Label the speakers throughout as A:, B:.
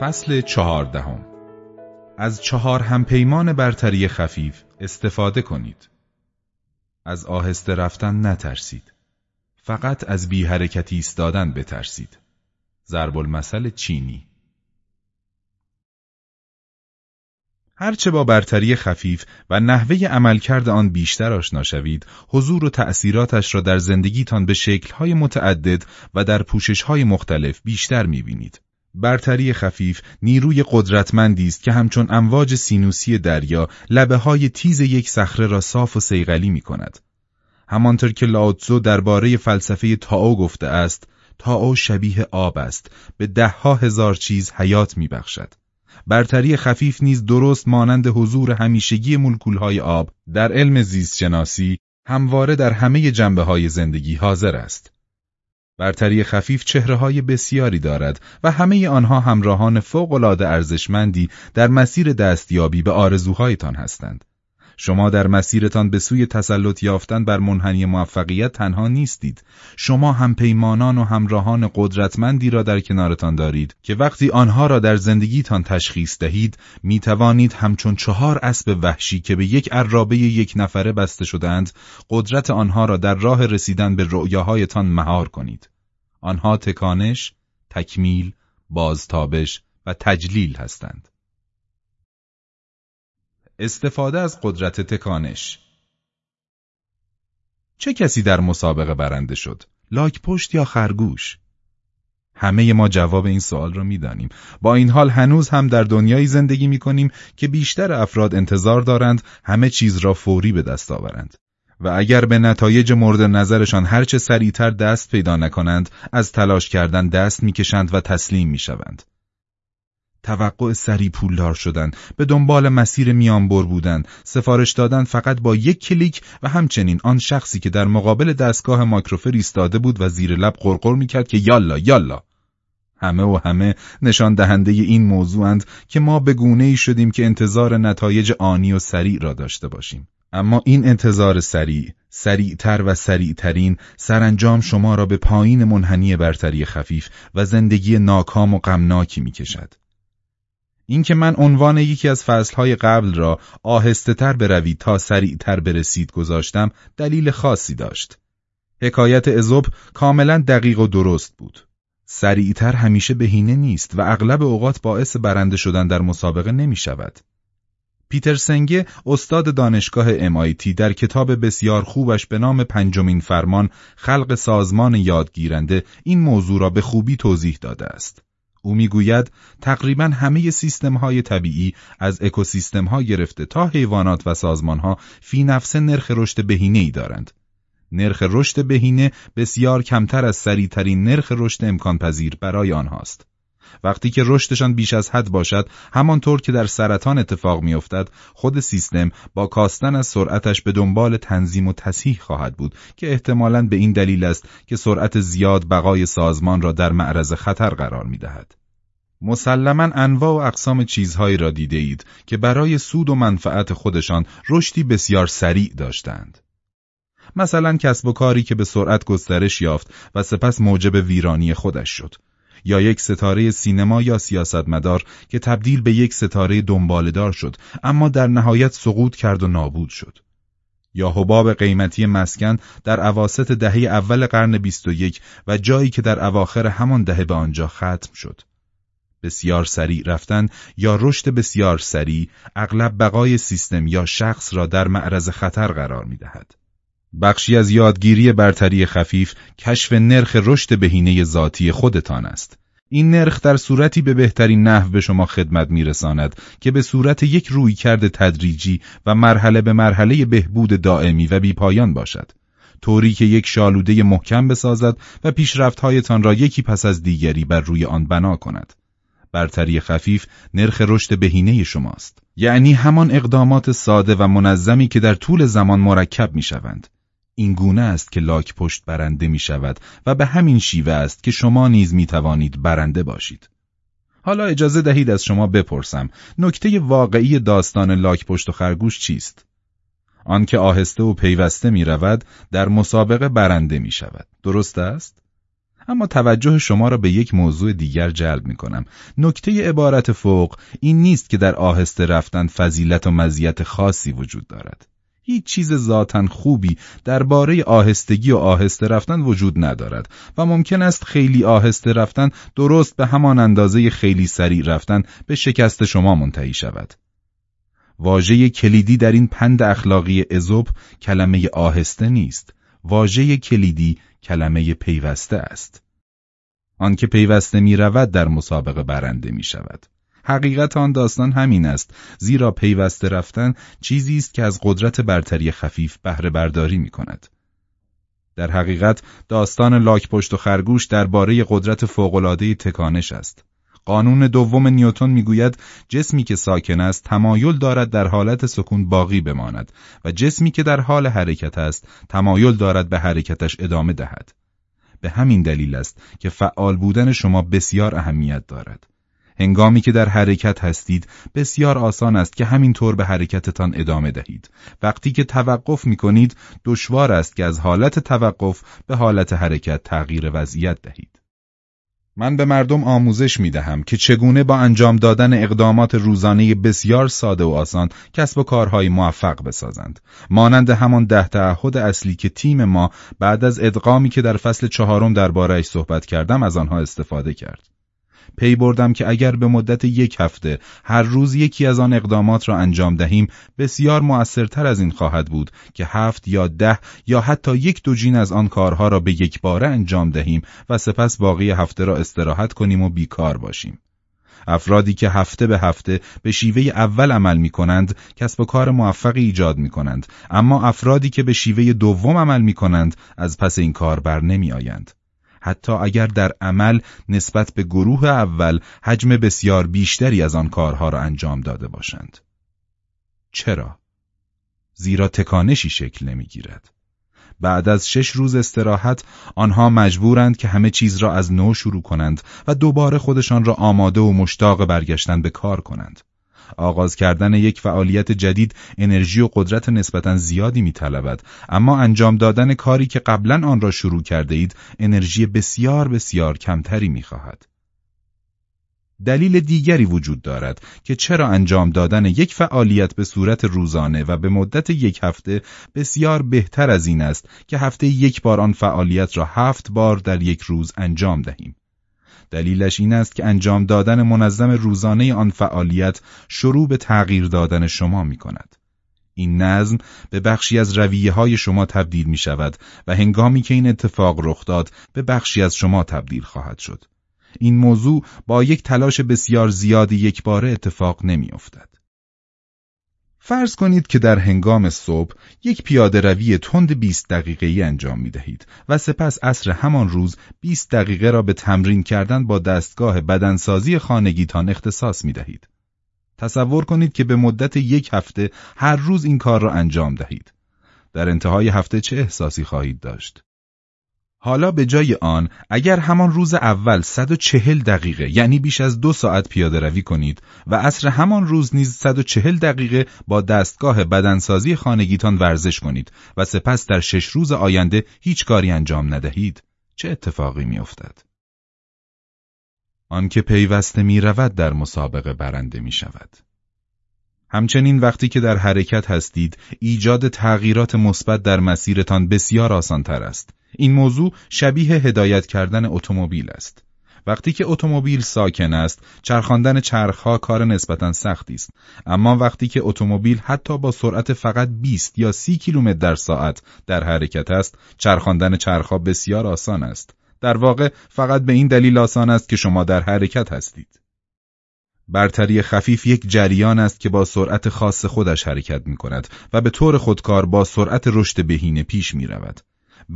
A: فصل چهاردهم از چهار همپیمان برتری خفیف استفاده کنید. از آهسته رفتن نترسید. فقط از بی حرکتی ایستادن بترسید. ضرب المثل چینی هرچه با برتری خفیف و نحوه عملکرد آن بیشتر آشنا شوید، حضور و تأثیراتش را در زندگیتان به شکل‌های متعدد و در پوشش‌های مختلف بیشتر می‌بینید. برتری خفیف نیروی قدرتمندی است که همچون امواج سینوسی دریا لبه های تیز یک صخره را صاف و سیغلی می کند. همانطور که لاوتزو درباره فلسفه تاو گفته است، تاو شبیه آب است، به دهها هزار چیز حیات می بخشد. برتری خفیف نیز درست مانند حضور همیشگی مولکولهای آب در علم زیست شناسی همواره در همه جنبه های زندگی حاضر است. برتری خفیف چهره های بسیاری دارد و همه آنها همراهان فوق‌العاده ارزشمندی در مسیر دستیابی به آرزوهایتان هستند. شما در مسیرتان به سوی تسلط یافتن بر منحنی موفقیت تنها نیستید. شما هم پیمانان و همراهان قدرتمندی را در کنارتان دارید که وقتی آنها را در زندگیتان تشخیص دهید، می توانید همچون چهار اسب وحشی که به یک عرابه یک نفره بسته شدند، قدرت آنها را در راه رسیدن به رؤیاهایتان مهار کنید. آنها تکانش، تکمیل، بازتابش و تجلیل هستند. استفاده از قدرت تکانش چه کسی در مسابقه برنده شد؟ لاک پشت یا خرگوش؟ همه ما جواب این سوال را می‌دانیم. با این حال هنوز هم در دنیایی زندگی می کنیم که بیشتر افراد انتظار دارند همه چیز را فوری به دست آورند. و اگر به نتایج مورد نظرشان هرچه سریعتر دست پیدا نکنند از تلاش کردن دست می‌کشند و تسلیم می‌شوند. توقع سری پولدار شدن، به دنبال مسیر میانبر بودن، سفارش دادن فقط با یک کلیک و همچنین آن شخصی که در مقابل دستگاه ماکروفر ایستاده بود و زیر لب قرقر می‌کرد که یالا یالا همه و همه نشان دهنده این موضوعند که ما به گونه ای شدیم که انتظار نتایج آنی و سریع را داشته باشیم. اما این انتظار سریع، سریعتر و سریعترین سرانجام شما را به پایین منحنی برتری خفیف و زندگی ناکام و غمناکی می کشد. اینکه من عنوان یکی از فصلهای قبل را آهسته تر بروید تا سریعتر برسید گذاشتم دلیل خاصی داشت. حکایت ازوب کاملا دقیق و درست بود. سریعتر همیشه بهینه نیست و اغلب اوقات باعث برنده شدن در مسابقه نمی شود. پیتر سنگه استاد دانشگاه MIT در کتاب بسیار خوبش به نام پنجمین فرمان خلق سازمان یادگیرنده این موضوع را به خوبی توضیح داده است. او می‌گوید تقریبا همه سیستم های طبیعی از اکوسیستم ها گرفته تا حیوانات و سازمان ها فی نفس نرخ رشد بهینه ای دارند. نرخ رشد بهینه بسیار کمتر از سریعترین نرخ رشد امکان پذیر برای آنهاست. وقتی که رشدشان بیش از حد باشد همانطور که در سرطان اتفاق میافتد خود سیستم با کاستن از سرعتش به دنبال تنظیم و تصحیح خواهد بود که احتمالاً به این دلیل است که سرعت زیاد بقای سازمان را در معرض خطر قرار می‌دهد. مسلما انواع و اقسام چیزهایی را دیده اید که برای سود و منفعت خودشان رشدی بسیار سریع داشتند. مثلا کسب و کاری که به سرعت گسترش یافت و سپس موجب ویرانی خودش شد یا یک ستاره سینما یا سیاستمدار که تبدیل به یک ستاره دنبالدار شد اما در نهایت سقوط کرد و نابود شد. یا حباب قیمتی مسکن در عواست دهه اول قرن 21 و جایی که در اواخر همان دهه به آنجا ختم شد. بسیار سریع رفتن یا رشد بسیار سریع اغلب بقای سیستم یا شخص را در معرض خطر قرار می دهد. بخشی از یادگیری برتری خفیف کشف نرخ رشد بهینه ذاتی خودتان است. این نرخ در صورتی به بهترین نحو به شما خدمت میرساند که به صورت یک رویکرد تدریجی و مرحله به مرحله بهبود دائمی و بیپایان باشد. طوری که یک شالوده محکم بسازد و پیشرفتهایتان را یکی پس از دیگری بر روی آن بنا کند. برتری خفیف نرخ رشد بهینه شماست. یعنی همان اقدامات ساده و منظمی که در طول زمان مرکب می شوند. این گونه است که لاک پشت برنده می شود و به همین شیوه است که شما نیز می توانید برنده باشید. حالا اجازه دهید از شما بپرسم نکته واقعی داستان لاک پشت و خرگوش چیست؟ آنکه آهسته و پیوسته می رود در مسابقه برنده می شود. درست است؟ اما توجه شما را به یک موضوع دیگر جلب می کنم. نکته عبارت فوق این نیست که در آهسته رفتن فضیلت و مزیت خاصی وجود دارد. هیچ چیز ذاتا خوبی درباره آهستگی و آهسته رفتن وجود ندارد و ممکن است خیلی آهسته رفتن درست به همان اندازه خیلی سریع رفتن به شکست شما منتهی شود. واژه کلیدی در این پند اخلاقی ازوب کلمه آهسته نیست. واژه کلیدی کلمه پیوسته است. آنکه پیوسته می رود در مسابقه برنده می شود. حقیقت آن داستان همین است زیرا پیوسته رفتن چیزی است که از قدرت برتری خفیف بهره برداری می کند. در حقیقت داستان لاک پشت و خرگوش درباره قدرت فوق‌العاده تکانش است. قانون دوم نیوتن می‌گوید جسمی که ساکن است تمایل دارد در حالت سکون باقی بماند و جسمی که در حال حرکت است تمایل دارد به حرکتش ادامه دهد. به همین دلیل است که فعال بودن شما بسیار اهمیت دارد. هنگامی که در حرکت هستید بسیار آسان است که همینطور به حرکتتان ادامه دهید. وقتی که توقف می کنید دشوار است که از حالت توقف به حالت حرکت تغییر وضعیت دهید. من به مردم آموزش می دهم که چگونه با انجام دادن اقدامات روزانه بسیار ساده و آسان کسب و کارهای موفق بسازند. مانند همان ده تعهد اصلی که تیم ما بعد از ادغامی که در فصل چهارم دربارهش صحبت کردم از آنها استفاده کرد. پی بردم که اگر به مدت یک هفته هر روز یکی از آن اقدامات را انجام دهیم بسیار مؤثرتر از این خواهد بود که هفت یا ده یا حتی یک دوجین از آن کارها را به یک باره انجام دهیم و سپس باقی هفته را استراحت کنیم و بیکار باشیم. افرادی که هفته به هفته به شیوه اول عمل می کنند کسب و کار موفقی ایجاد می کنند اما افرادی که به شیوه دوم عمل می کنند از پس این کار بر نمی آیند. حتی اگر در عمل نسبت به گروه اول حجم بسیار بیشتری از آن کارها را انجام داده باشند. چرا؟ زیرا تکانشی شکل نمی‌گیرد. بعد از شش روز استراحت آنها مجبورند که همه چیز را از نو شروع کنند و دوباره خودشان را آماده و مشتاق برگشتن به کار کنند. آغاز کردن یک فعالیت جدید انرژی و قدرت نسبتا زیادی میطلبد اما انجام دادن کاری که قبلا آن را شروع کرده اید انرژی بسیار بسیار کمتری می‌خواهد. دلیل دیگری وجود دارد که چرا انجام دادن یک فعالیت به صورت روزانه و به مدت یک هفته بسیار بهتر از این است که هفته یک بار آن فعالیت را هفت بار در یک روز انجام دهیم. دلیلش این است که انجام دادن منظم روزانه آن فعالیت شروع به تغییر دادن شما می کند. این نظم به بخشی از رویه های شما تبدیل می شود و هنگامی که این اتفاق رخ داد به بخشی از شما تبدیل خواهد شد. این موضوع با یک تلاش بسیار زیادی یک باره اتفاق نمی افتد. فرض کنید که در هنگام صبح یک پیاده روی تند 20 دقیقه‌ای انجام می دهید و سپس عصر همان روز 20 دقیقه را به تمرین کردن با دستگاه بدنسازی خانگیتان اختصاص می دهید. تصور کنید که به مدت یک هفته هر روز این کار را انجام دهید. در انتهای هفته چه احساسی خواهید داشت؟ حالا به جای آن اگر همان روز اول 140 دقیقه یعنی بیش از دو ساعت پیاده روی کنید و عصر همان روز نیز 140 دقیقه با دستگاه بدنسازی خانگیتان ورزش کنید و سپس در شش روز آینده هیچ کاری انجام ندهید چه اتفاقی میافتد؟ آنکه پیوسته می رود در مسابقه برنده می شود. همچنین وقتی که در حرکت هستید ایجاد تغییرات مثبت در مسیرتان بسیار آسانتر است این موضوع شبیه هدایت کردن اتومبیل است. وقتی که اتومبیل ساکن است، چرخاندن چرخها کار نسبتا سختی است. اما وقتی که اتومبیل حتی با سرعت فقط 20 یا 30 کیلومتر در ساعت در حرکت است، چرخاندن چرخها بسیار آسان است. در واقع فقط به این دلیل آسان است که شما در حرکت هستید. برتری خفیف یک جریان است که با سرعت خاص خودش حرکت می کند و به طور خودکار با سرعت رشد بهینه پیش می رود.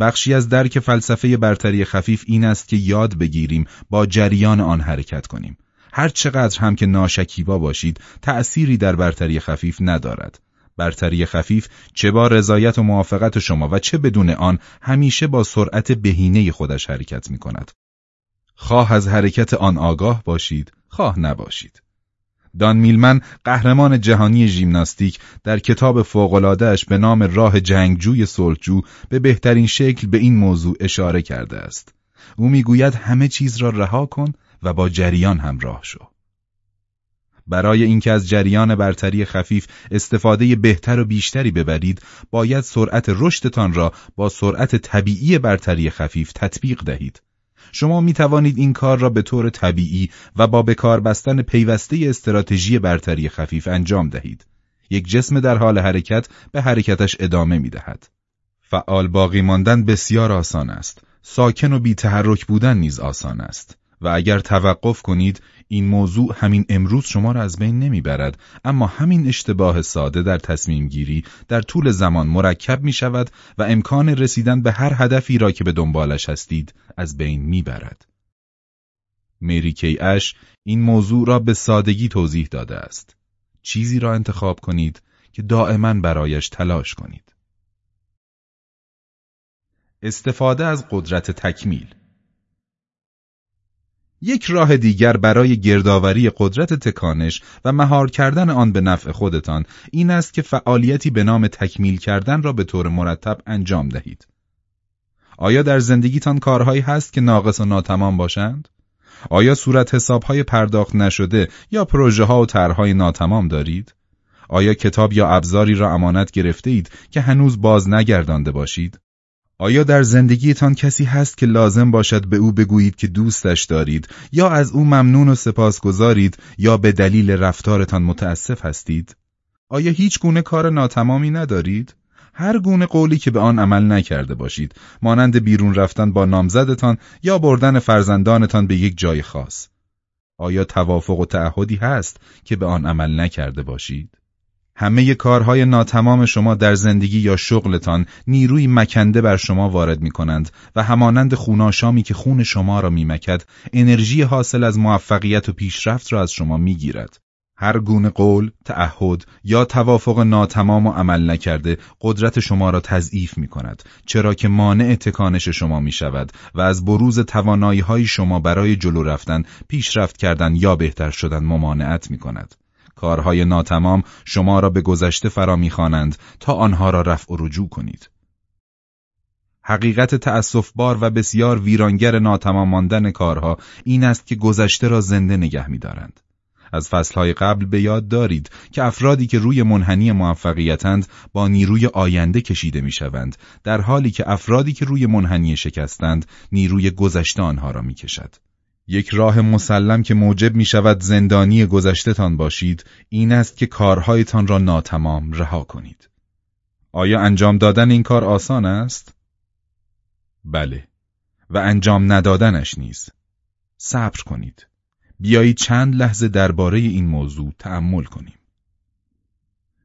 A: بخشی از درک فلسفه برتری خفیف این است که یاد بگیریم با جریان آن حرکت کنیم. هر چقدر هم که ناشکیبا باشید تأثیری در برتری خفیف ندارد. برتری خفیف چه با رضایت و موافقت شما و چه بدون آن همیشه با سرعت بهینه خودش حرکت می کند. خواه از حرکت آن آگاه باشید، خواه نباشید. دان میلمن قهرمان جهانی ژیمناستیک در کتاب فوق‌العاده‌اش به نام راه جنگجوی صلحجو به بهترین شکل به این موضوع اشاره کرده است. او می‌گوید همه چیز را رها کن و با جریان همراه شو. برای اینکه از جریان برتری خفیف استفاده بهتر و بیشتری ببرید، باید سرعت رشدتان را با سرعت طبیعی برتری خفیف تطبیق دهید. شما می توانید این کار را به طور طبیعی و با بکار بستن پیوسته استراتژی برتری خفیف انجام دهید. یک جسم در حال حرکت به حرکتش ادامه می دهد. فعال باقی ماندن بسیار آسان است. ساکن و بی تحرک بودن نیز آسان است. و اگر توقف کنید این موضوع همین امروز شما را از بین نمی‌برد اما همین اشتباه ساده در تصمیم گیری در طول زمان مرکب می شود و امکان رسیدن به هر هدفی را که به دنبالش هستید از بین می‌برد. میری کی اش این موضوع را به سادگی توضیح داده است. چیزی را انتخاب کنید که دائما برایش تلاش کنید. استفاده از قدرت تکمیل یک راه دیگر برای گردآوری قدرت تکانش و مهار کردن آن به نفع خودتان این است که فعالیتی به نام تکمیل کردن را به طور مرتب انجام دهید. آیا در زندگیتان کارهایی هست که ناقص و ناتمام باشند؟ آیا صورت حسابهای پرداخت نشده یا پروژه ها و طرحهای ناتمام دارید؟ آیا کتاب یا ابزاری را امانت گرفته اید که هنوز باز نگردانده باشید؟ آیا در زندگیتان کسی هست که لازم باشد به او بگویید که دوستش دارید یا از او ممنون و سپاسگزارید یا به دلیل رفتارتان متاسف هستید؟ آیا هیچ گونه کار ناتمامی ندارید؟ هر گونه قولی که به آن عمل نکرده باشید مانند بیرون رفتن با نامزدتان یا بردن فرزندانتان به یک جای خاص آیا توافق و تعهدی هست که به آن عمل نکرده باشید همه کارهای ناتمام شما در زندگی یا شغلتان نیروی مکنده بر شما وارد می کنند و همانند خوناشامی که خون شما را می مکد انرژی حاصل از موفقیت و پیشرفت را از شما می گیرد. هر گونه قول، تعهد یا توافق ناتمام و عمل نکرده قدرت شما را تضعیف می کند چرا که مانع تکانش شما می شود و از بروز توانایی های شما برای جلو رفتن، پیشرفت کردن یا بهتر شدن ممانعت می کند. کارهای ناتمام شما را به گذشته فرا می‌خوانند تا آنها را رفع و رجوع کنید. حقیقت تأسفبار و بسیار ویرانگر ناتمام ماندن کارها این است که گذشته را زنده نگه می‌دارند. از فصلهای قبل به یاد دارید که افرادی که روی منحنی موفقیتند با نیروی آینده کشیده می‌شوند در حالی که افرادی که روی منحنی شکستند نیروی گذشته آنها را می‌کشد. یک راه مسلم که موجب می شود زندانی گذشتهتان باشید این است که کارهایتان را ناتمام رها کنید. آیا انجام دادن این کار آسان است؟ بله و انجام ندادنش نیز. صبر کنید. بیایید چند لحظه درباره این موضوع تأمل کنیم.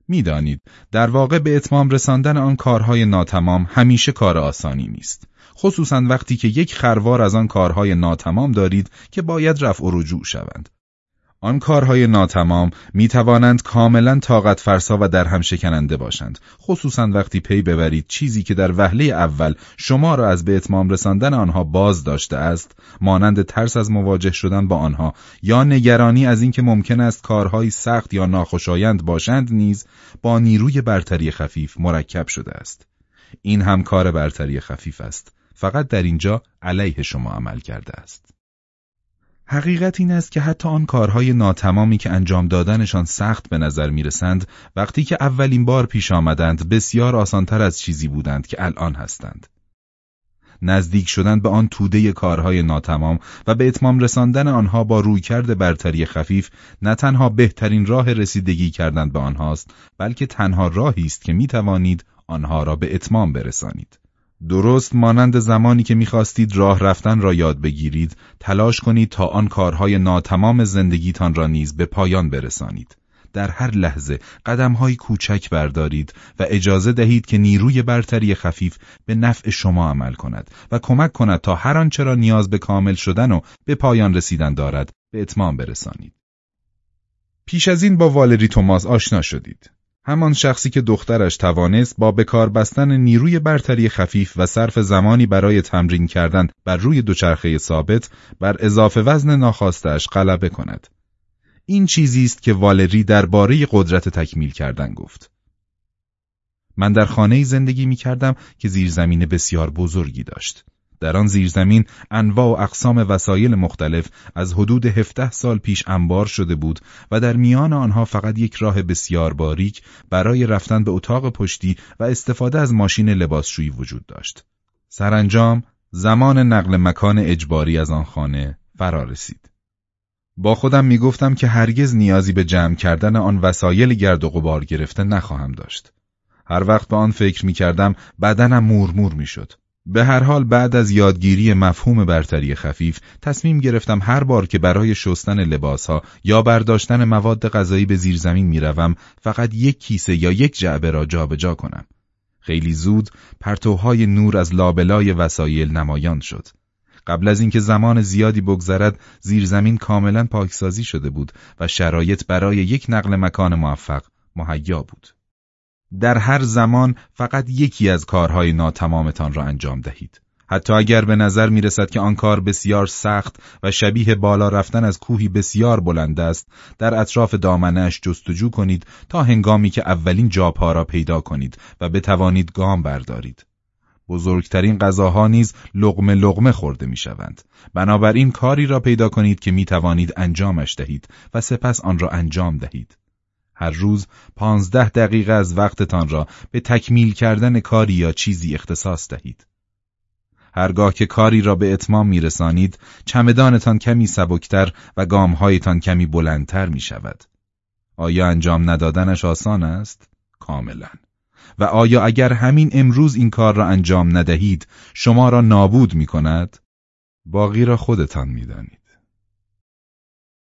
A: می‌دانید در واقع به اتمام رساندن آن کارهای ناتمام همیشه کار آسانی نیست. خصوصا وقتی که یک خروار از آن کارهای ناتمام دارید که باید رفع و رجوع شوند. آن کارهای ناتمام می توانند کاملا طاقت فرسا و در هم شکننده باشند. خصوصا وقتی پی ببرید چیزی که در وهله اول شما را از به اتمام رساندن آنها باز داشته است مانند ترس از مواجه شدن با آنها یا نگرانی از اینکه ممکن است کارهای سخت یا ناخوشایند باشند نیز با نیروی برتری خفیف مرکب شده است. این هم کار برتری خفیف است. فقط در اینجا علیه شما عمل کرده است. حقیقت این است که حتی آن کارهای ناتمامی که انجام دادنشان سخت به نظر می رسند وقتی که اولین بار پیش آمدند بسیار آسانتر از چیزی بودند که الان هستند. نزدیک شدن به آن توده کارهای ناتمام و به اتمام رساندن آنها با رویکرد برتری خفیف نه تنها بهترین راه رسیدگی کردن به آنهاست بلکه تنها راهی است که می توانید آنها را به اتمام برسانید. درست مانند زمانی که می‌خواستید راه رفتن را یاد بگیرید، تلاش کنید تا آن کارهای ناتمام زندگیتان را نیز به پایان برسانید. در هر لحظه قدمهای کوچک بردارید و اجازه دهید که نیروی برتری خفیف به نفع شما عمل کند و کمک کند تا هر آنچه را نیاز به کامل شدن و به پایان رسیدن دارد به اتمام برسانید. پیش از این با والری توماس آشنا شدید. همان شخصی که دخترش توانست با بکار بستن نیروی برتری خفیف و صرف زمانی برای تمرین کردن بر روی دوچرخه ثابت بر اضافه وزن ناخواستش غلبه کند. این چیزی است که والری درباره قدرت تکمیل کردن گفت. من در خانه زندگی می کردم که زیرزمین بسیار بزرگی داشت. در آن زیرزمین انواع و اقسام وسایل مختلف از حدود هفته سال پیش انبار شده بود و در میان آنها فقط یک راه بسیار باریک برای رفتن به اتاق پشتی و استفاده از ماشین لباسشویی وجود داشت. سرانجام زمان نقل مکان اجباری از آن خانه فرا رسید. با خودم می گفتم که هرگز نیازی به جمع کردن آن وسایل گرد و غبار گرفته نخواهم داشت. هر وقت به آن فکر می کردم بدنم مورمور می شد. به هر حال بعد از یادگیری مفهوم برتری خفیف تصمیم گرفتم هر بار که برای شستن لباسها یا برداشتن مواد غذایی به زیرزمین می‌روم فقط یک کیسه یا یک جعبه را جابجا جا کنم. خیلی زود پرتوهای نور از لابلای وسایل نمایان شد. قبل از اینکه زمان زیادی بگذرد زیرزمین کاملا پاکسازی شده بود و شرایط برای یک نقل مکان موفق مهیا بود. در هر زمان فقط یکی از کارهای ناتمامتان را انجام دهید. حتی اگر به نظر می رسد که آن کار بسیار سخت و شبیه بالا رفتن از کوهی بسیار بلند است، در اطراف دامنش جستجو کنید تا هنگامی که اولین جاپا را پیدا کنید و بتوانید گام بردارید. بزرگترین غذاها نیز لغمه لغمه خورده می شوند. بنابراین کاری را پیدا کنید که می توانید انجامش دهید و سپس آن را انجام دهید. هر روز پانزده دقیقه از وقتتان را به تکمیل کردن کاری یا چیزی اختصاص دهید. هرگاه که کاری را به اتمام می رسانید، چمدانتان کمی سبکتر و گامهایتان کمی بلندتر می شود. آیا انجام ندادنش آسان است؟ کاملا. و آیا اگر همین امروز این کار را انجام ندهید، شما را نابود می کند؟ باقی را خودتان می دانید.